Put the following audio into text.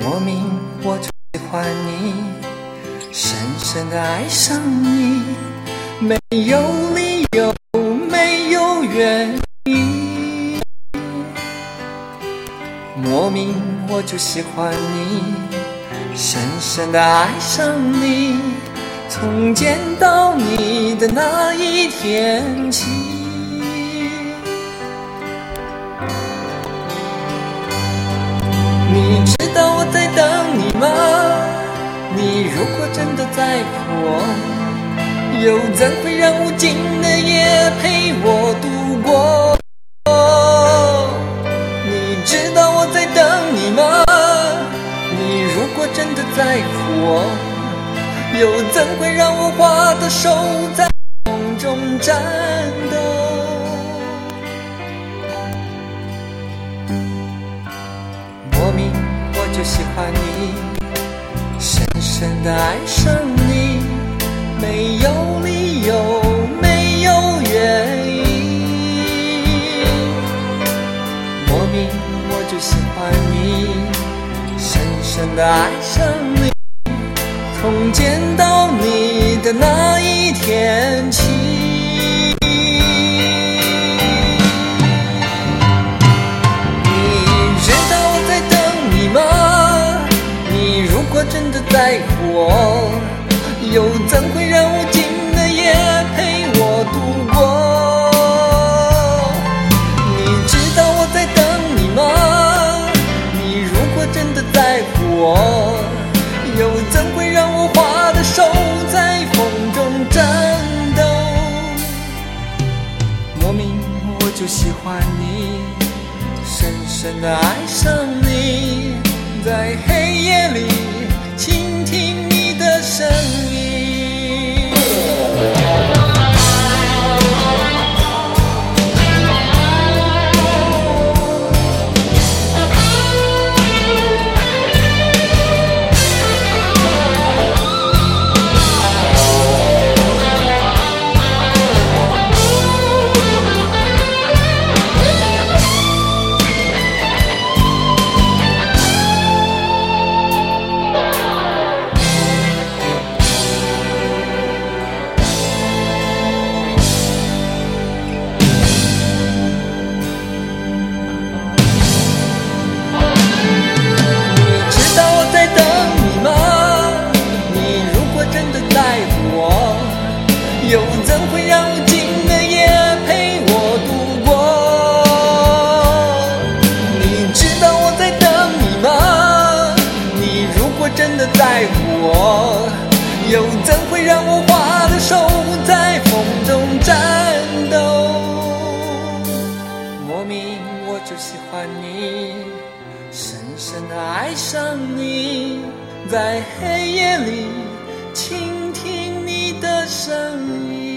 莫名我就喜欢你深深地爱上你没有理由没有原因。莫名我就喜欢你深深地爱上你从见到你的那一天起。真的在乎我，又怎会让无尽的夜陪我度过？你知道我在等你吗？你如果真的在乎我，又怎会让我花的手在风中颤抖？深深的爱上你，没有理由，没有原因。莫名我就喜欢你，深深的爱上你，从见到你的那一天起。在乎我，又怎会让无尽的夜陪我度过？你知道我在等你吗？你如果真的在乎我，又怎会让我花的手在风中颤抖？莫名我就喜欢你，深深的爱上你，在黑夜里生。让无尽的夜陪我度过。你知道我在等你吗？你如果真的在乎我又怎会让我花的手在风中颤抖。莫名我就喜欢你深深的爱上你在黑夜里倾听你的声音。